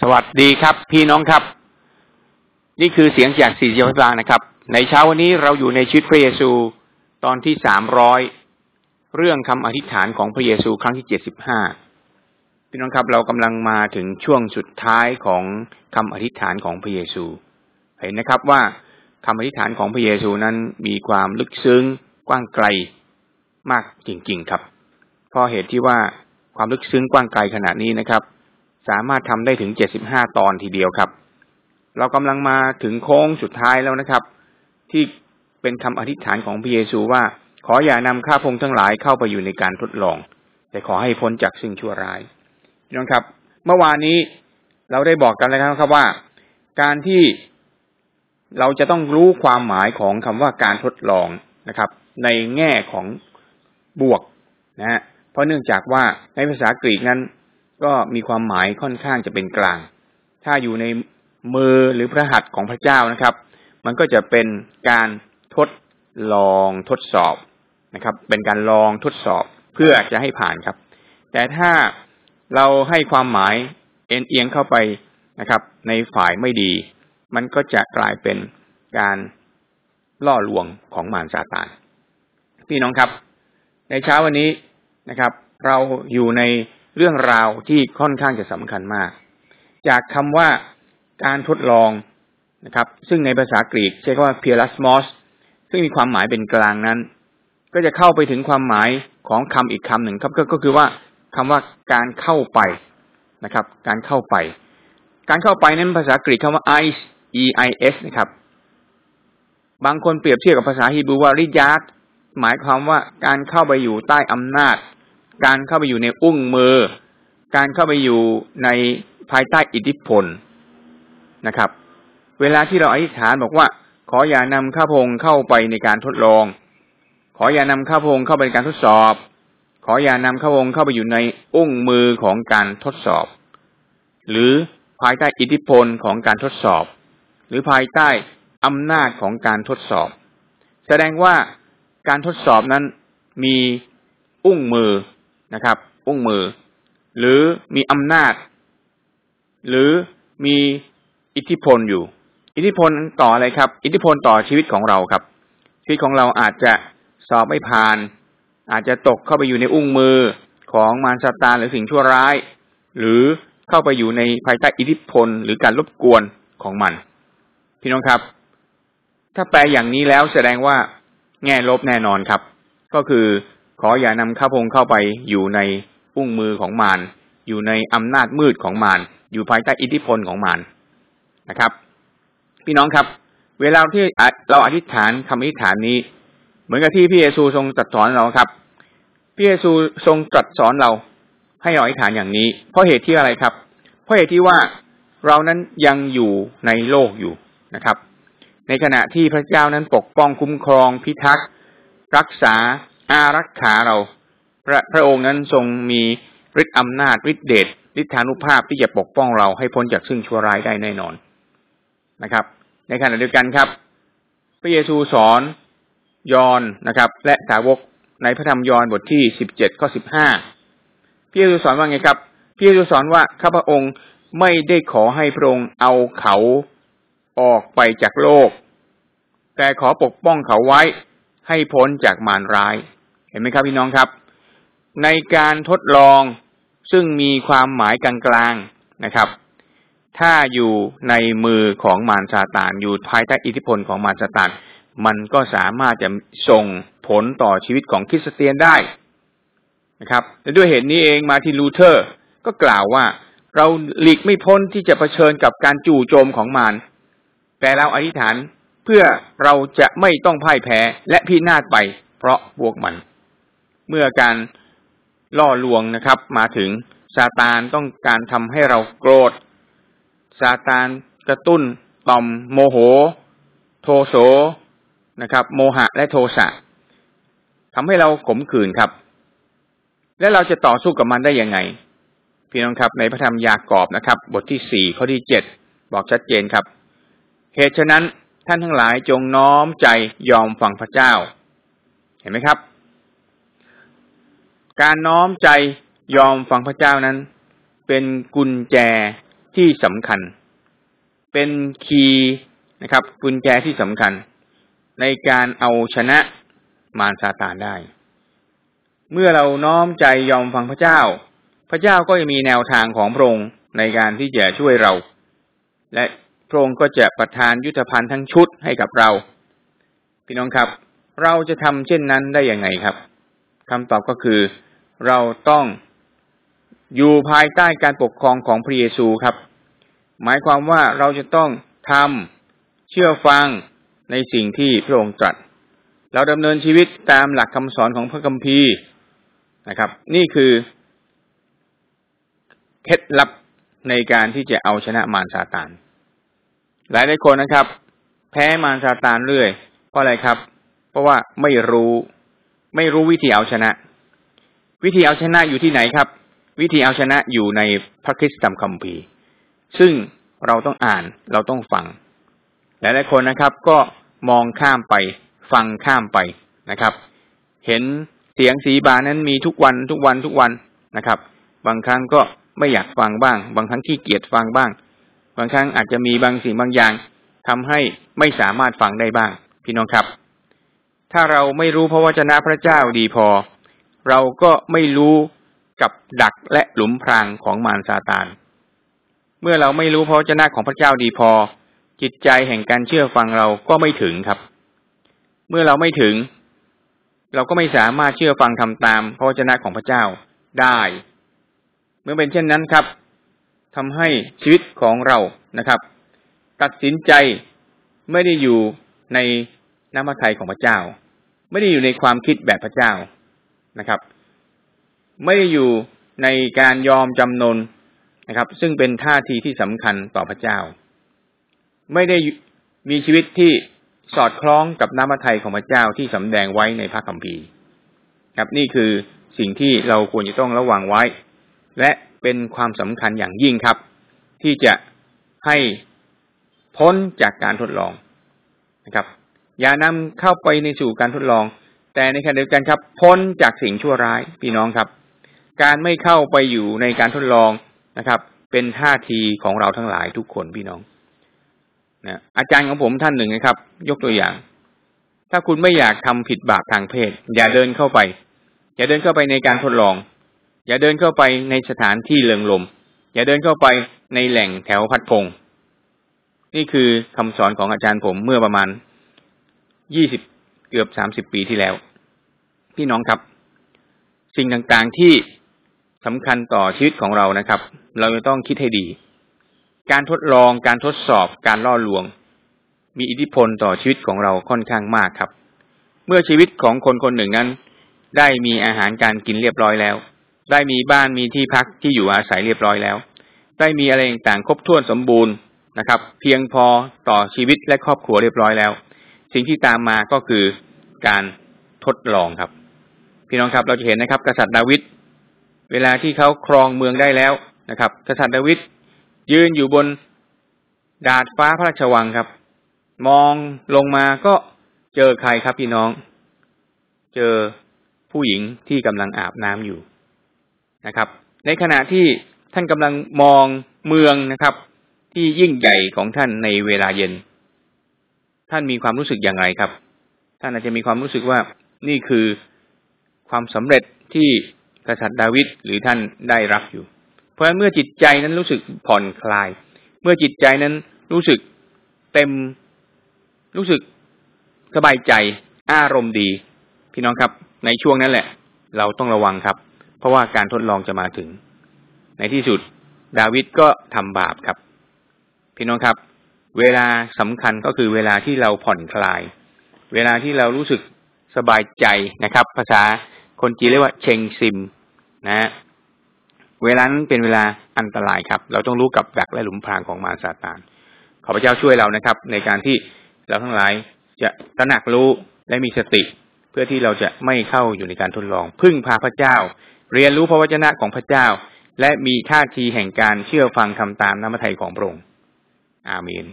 สวัสดีครับ พี่น้องครับ นี่คือเสียงจากสี่เจ้าพระนะครับ ในเช้าวันนี้เราอยู่ในชีวิตพระเยซูตอนที่สามร้อยเรื่องคำอธิษฐานของพระเยซูครั้งที่เจ็ดสิบห้าพี่น้องครับ เรากำลังมาถึงช่วงสุดท้ายของคำอธิษฐานของพระเยซู เห็นนะครับว่าคำอธิษฐานของพระเยซูนั้นมีความลึกซึ้งกว้างไกลมากจริงๆครับเพราะเหตุที่ว่าความลึกซึ้งกว้างไกลขนาดนี้นะครับ สามารถทำได้ถึงเจ็ดสิบห้าตอนทีเดียวครับ เรากำลังมาถึงโค้งสุดท้ายแล้วนะครับ ที่เป็นคำอธิษฐานของพระเยซูว่า ขออย่านำข้าพงทั้งหลายเข้าไปอยู่ในการทดลอง แต่ขอให้พ้นจากสิ่งชั่วร้ายพี่น้องครับ เมื่อวานนี้เราได้บอกกันแล้วครับว่า การที่เราจะต้องรู้ความหมายของคำว่าการทดลองนะครับ ในแง่ของบวกนะฮะเพราะเนื่องจากว่าในภาษากรีกนั้น ก็มีความหมายค่อนข้างจะเป็นกลาง ถ้าอยู่ในมือหรือพระหัตถ์ของพระเจ้านะครับ มันก็จะเป็นการทดลองทดสอบนะครับ เป็นการลองทดสอบเพื่อจะให้ผ่านครับ แต่ถ้าเราให้ความหมายเอ็นเอียงเข้าไปนะครับ ในฝ่ายไม่ดี มันก็จะกลายเป็นการล่อลวงของมารซาตานพี่น้องครับ ในเช้าวันนี้นะครับ เราอยู่ใน เรื่องราวที่ค่อนข้างจะสำคัญมาก จากคำว่าการทดลองนะครับ ซึ่งในภาษากรีกใช้คำว่า p i r a s m o s ซึ่งมีความหมายเป็นกลางนั้น ก็จะเข้าไปถึงความหมายของคำอีกคำหนึ่งครับก็คือว่าคำว่าการเข้าไปนะครับ การเข้าไป การเข้าไปนั้นภาษากรีกคำว่า i e i s นะครับ บางคนเปรียบเทียบกับภาษาฮีบรูว่าริยาตหมายความว่าการเข้าไปอยู่ใต้อำนาจ การเข้าไปอยู่ในอุ้งมือ การเข้าไปอยู่ในภายใต้อิทธิพลนะครับ เวลาที่เราอธิษฐานบอกว่า ขออย่านำข้าพงเข้าไปในการทดลอง ขออย่านำข้าพงเข้าไปในการทดสอบ ขออย่านำข้าพงเข้าไปอยู่ในอุ้งมือของการทดสอบ หรือภายใต้อิทธิพลของการทดสอบ หรือภายใต้อำนาจของการทดสอบ แสดงว่าการทดสอบนั้นมีอุ้งมือ นะครับ อุ้งมือ หรือมีอำนาจ หรือมีอิทธิพลอยู่ อิทธิพลต่ออะไรครับ อิทธิพลต่อชีวิตของเราครับ ชีวิตของเราอาจจะสอบไม่ผ่าน อาจจะตกเข้าไปอยู่ในอุ้งมือของมารซาตานหรือสิ่งชั่วร้าย หรือเข้าไปอยู่ในภายใต้อิทธิพลหรือการรบกวนของมัน พี่น้องครับ ถ้าแปลอย่างนี้แล้วแสดงว่าแง่ลบแน่นอนครับ ก็คือ ขออย่านำข้าพงเข้าไปอยู่ในอุ้งมือของมารอยู่ในอำนาจมืดของมารอยู่ภายใต้อิทธิพลของมารนะครับ พี่น้องครับ เวลาที่เราอธิษฐานคำอธิษฐานนี้ เหมือนกับที่พระเยซูทรงตรัสสอนเราครับพระเยซูทรงตรัสสอนเราให้เราอธิษฐานอย่างนี้ เพราะเหตุที่อะไรครับ เพราะเหตุที่ว่าเรานั้นยังอยู่ในโลกอยู่นะครับ ในขณะที่พระเจ้านั้นปกป้องคุ้มครองพิทักษ์รักษา อารักขาเรา พระพระองค์นั้นทรงมีฤทธิ์อำนาจฤทธิเดชฤทธานุภาพที่จะปกป้องเราให้พ้นจากซึ่งชั่วร้ายได้แน่นอนนะครับ ในขณะเดียวกันครับ พระเยซูสอนยอนนะครับ และสาวกในพระธรรมยอนบทที่สิบเจ็ดข้อสิบห้าพระเยซูสอนว่าไงครับพระเยซูสอนว่าข้าพระองค์ไม่ได้ขอให้พระองค์เอาเขาออกไปจากโลก แต่ขอปกป้องเขาไว้ ให้พ้นจากมารร้าย เห็นไหมครับพี่น้องครับ ในการทดลองซึ่งมีความหมายกลางๆนะครับ ถ้าอยู่ในมือของมารซาตานอยู่ภายใต้อิทธิพลของมารซาตานมันก็สามารถจะส่งผลต่อชีวิตของคริสเตียนได้นะครับและด้วยเหตุนี้เองมาที่ลูเทอร์ ก็กล่าวว่า เราหลีกไม่พ้นที่จะเผชิญกับการจู่โจมของมารแต่เราอธิษฐาน เพื่อเราจะไม่ต้องพ่ายแพ้และพินาศไป เพราะพวกมัน เมื่อการล่อลวงนะครับ มาถึงซาตานต้องการทำให้เราโกรธซาตานกระตุ้นต่อมโมโห โทโสนะครับ โมหะและโทสะทำให้เราขมขื่นครับ และเราจะต่อสู้กับมันได้ยังไงพี่น้องครับ ในพระธรรมยากอบนะครับ บทที่สี่ข้อที่เจ็ดบอกชัดเจนครับเหตุฉะนั้น ท่านทั้งหลายจงน้อมใจยอมฟังพระเจ้า เห็นไหมครับ การน้อมใจยอมฟังพระเจ้านั้น เป็นกุญแจที่สำคัญ เป็นคีย์นะครับ กุญแจที่สำคัญ ในการเอาชนะมารซาตานได้ เมื่อเราน้อมใจยอมฟังพระเจ้า พระเจ้าก็จะมีแนวทางของพระองค์ในการที่จะช่วยเรา และ พระองค์ก็จะประทานยุทธภัณฑ์ทั้งชุดให้กับเรา พี่น้องครับ เราจะทำเช่นนั้นได้อย่างไงครับคำตอบก็คือเราต้องอยู่ภายใต้การปกครองของพระเยซูครับ หมายความว่าเราจะต้องทำเชื่อฟังในสิ่งที่พระองค์ตรัส เราดำเนินชีวิตตามหลักคำสอนของพระคัมภีร์นะครับ นี่คือเคล็ดลับในการที่จะเอาชนะมารซาตาน หลายหลายคนนะครับ แพ้มารซาตานเรื่อย เพราะอะไรครับ เพราะว่าไม่รู้ ไม่รู้วิธีเอาชนะ วิธีเอาชนะอยู่ที่ไหนครับ วิธีเอาชนะอยู่ในพระคริสตธรรมคัมภีร์ ซึ่งเราต้องอ่านเราต้องฟัง หลายหลายคนนะครับ ก็มองข้ามไป ฟังข้ามไปนะครับ เห็นเสียงสีบานั้นมีทุกวันทุกวันทุกวันนะครับ บางครั้งก็ไม่อยากฟังบ้าง บางครั้งขี้เกียจฟังบ้าง บางครั้งอาจจะมีบางสิ่งบางอย่างทำให้ไม่สามารถฟังได้บ้าง พี่น้องครับ ถ้าเราไม่รู้พระวจนะพระเจ้าดีพอ เราก็ไม่รู้กับดักและหลุมพรางของมารซาตาน เมื่อเราไม่รู้พระวจนะของพระเจ้าดีพอ จิตใจแห่งการเชื่อฟังเราก็ไม่ถึงครับ เมื่อเราไม่ถึง เราก็ไม่สามารถเชื่อฟังทำตามพระวจนะของพระเจ้าได้ เมื่อเป็นเช่นนั้นครับ ทำให้ชีวิตของเรานะครับ ตัดสินใจไม่ได้อยู่ในน้ำพระทัยของพระเจ้า ไม่ได้อยู่ในความคิดแบบพระเจ้านะครับ ไม่ได้อยู่ในการยอมจำนนนะครับ ซึ่งเป็นท่าทีที่สำคัญต่อพระเจ้า ไม่ได้มีชีวิตที่สอดคล้องกับน้ำพระทัยของพระเจ้าที่สำแดงไว้ในพระคัมภีร์ ครับนี่คือสิ่งที่เราควรจะต้องระวังไว้ เป็นความสำคัญอย่างยิ่งครับ ที่จะให้พ้นจากการทดลองนะครับ อย่านำเข้าไปในสู่การทดลอง แต่ในขณะเดียวกันครับ พ้นจากสิ่งชั่วร้ายพี่น้องครับ การไม่เข้าไปอยู่ในการทดลองนะครับ เป็นท่าทีของเราทั้งหลายทุกคนพี่น้องนะอาจารย์ของผมท่านหนึ่งนะครับ ยกตัวอย่าง ถ้าคุณไม่อยากทำผิดบาปทางเพศ อย่าเดินเข้าไป อย่าเดินเข้าไปในการทดลอง อย่าเดินเข้าไปในสถานที่เริงลม อย่าเดินเข้าไปในแหล่งแถวพัดพง นี่คือคำสอนของอาจารย์ผมเมื่อประมาณยี่สิบเกือบสามสิบปีที่แล้ว พี่น้องครับ สิ่งต่างๆที่สำคัญต่อชีวิตของเรานะครับ เราจะต้องคิดให้ดี การทดลองการทดสอบการล่อลวง มีอิทธิพลต่อชีวิตของเราค่อนข้างมากครับ เมื่อชีวิตของคนคนหนึ่งนั้น ได้มีอาหารการกินเรียบร้อยแล้ว ได้มีบ้านมีที่พักที่อยู่อาศัยเรียบร้อยแล้ว ได้มีอะไรต่างครบถ้วนสมบูรณ์นะครับ เพียงพอต่อชีวิตและครอบครัวเรียบร้อยแล้ว สิ่งที่ตามมาก็คือการทดลองครับ พี่น้องครับเราจะเห็นนะครับ กษัตริย์ดาวิดเวลาที่เขาครองเมืองได้แล้วนะครับ กษัตริย์ดาวิดยืนอยู่บนดาดฟ้าพระราชวังครับ มองลงมาก็เจอใครครับพี่น้อง เจอผู้หญิงที่กำลังอาบน้ำอยู่ นะครับ ในขณะที่ท่านกำลังมองเมืองนะครับ ที่ยิ่งใหญ่ของท่านในเวลาเย็น ท่านมีความรู้สึกอย่างไรครับ ท่านอาจจะมีความรู้สึกว่านี่คือความสำเร็จที่กษัตริย์ดาวิดหรือท่านได้รับอยู่ เพราะฉะนั้นเมื่อจิตใจนั้นรู้สึกผ่อนคลาย เมื่อจิตใจนั้นรู้สึกเต็มรู้สึกสบายใจอารมณ์ดี พี่น้องครับ ในช่วงนั้นแหละ เราต้องระวังครับ เพราะว่าการทดลองจะมาถึง ในที่สุดดาวิดก็ทำบาปครับ พี่น้องครับ เวลาสำคัญก็คือเวลาที่เราผ่อนคลาย เวลาที่เรารู้สึกสบายใจนะครับ ภาษาคนจีนเรียกว่าเชงซิม นะ เวลานั้นเป็นเวลาอันตรายครับ เราต้องรู้กับดักและหลุมพรางของมารซาตานขอพระเจ้าช่วยเรานะครับ ในการที่เราทั้งหลายจะตระหนักรู้และมีสติ เพื่อที่เราจะไม่เข้าอยู่ในการทดลอง พึ่งพาพระเจ้า เรียนรู้พระวจนะของพระเจ้า และมีท่าทีแห่งการเชื่อฟังทำตามน้ำพระทัยของพระองค์อาเมน